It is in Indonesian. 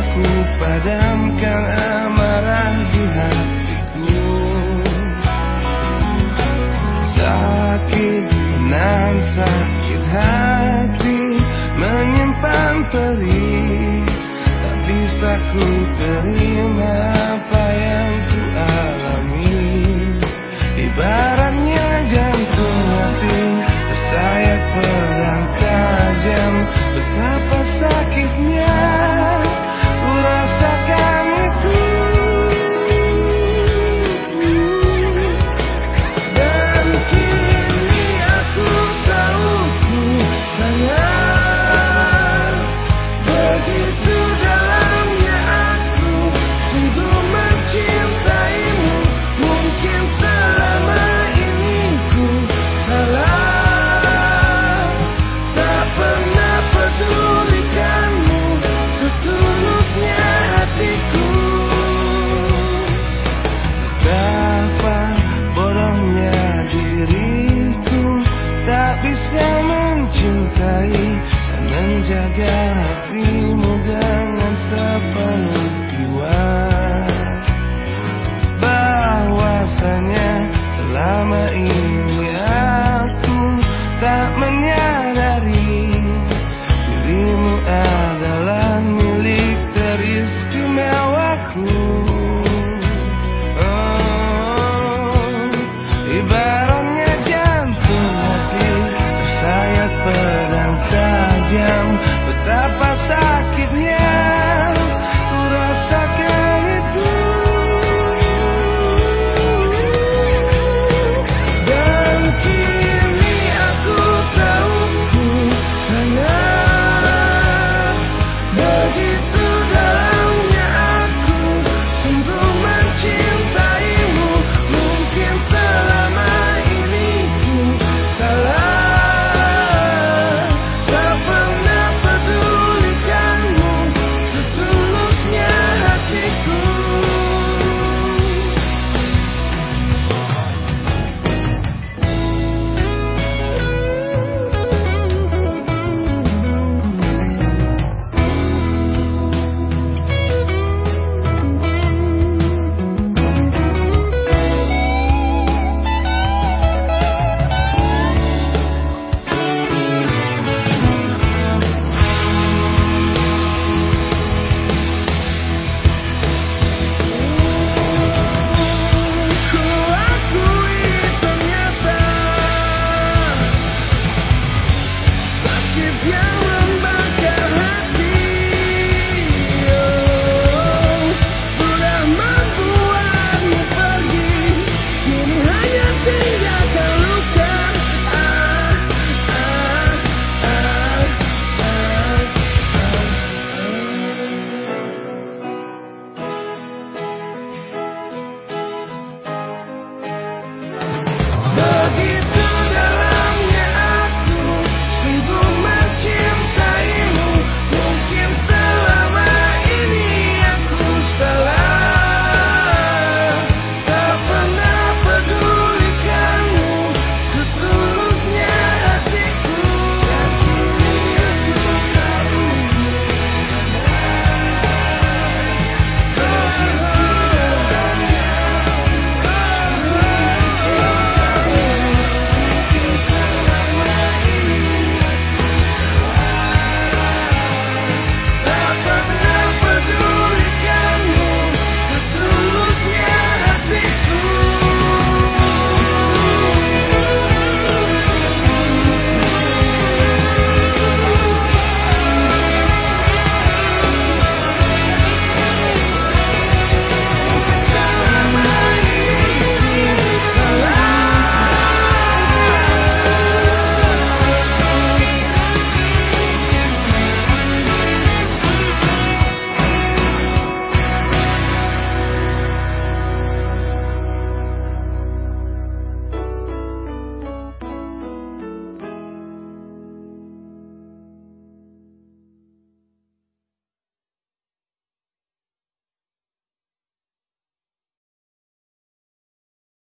bisa ku padamkan amarah di hatiku. Sakit nan sakit hati Menyimpan perih. Tak bisa ku terima mencintai dan menjaga hatimu dengan sepenuh Yeah.